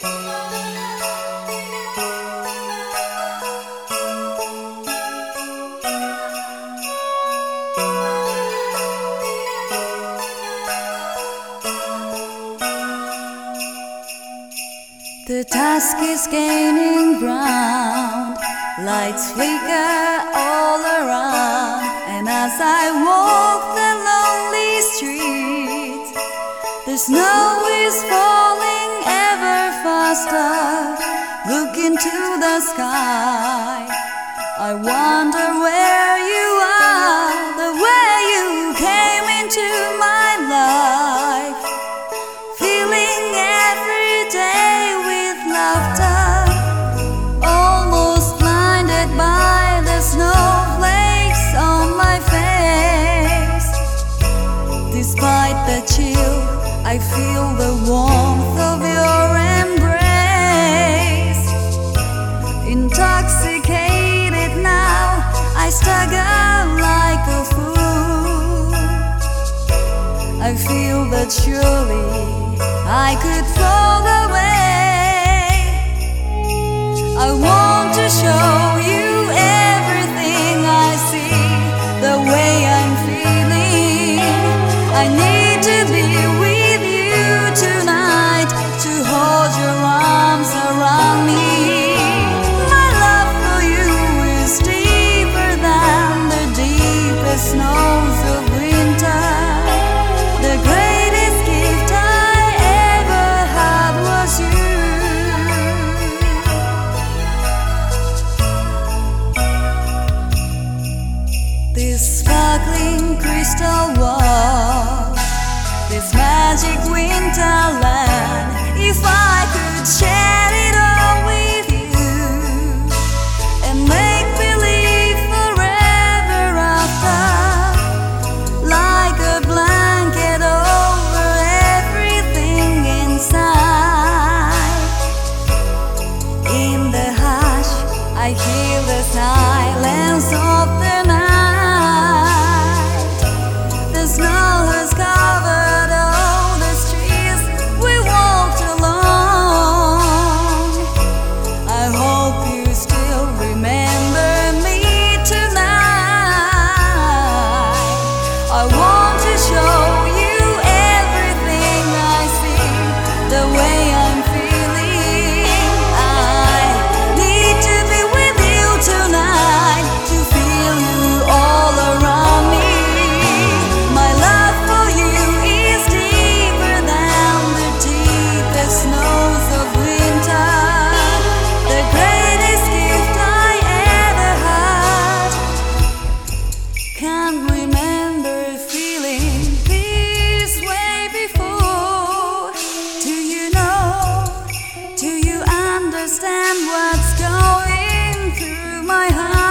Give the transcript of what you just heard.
The task is gaining ground, lights flicker all around, and as I walk the lonely streets, the snow is falling Look into the sky, I wonder where I feel that surely I could fall away. I want. understand what's going through my heart.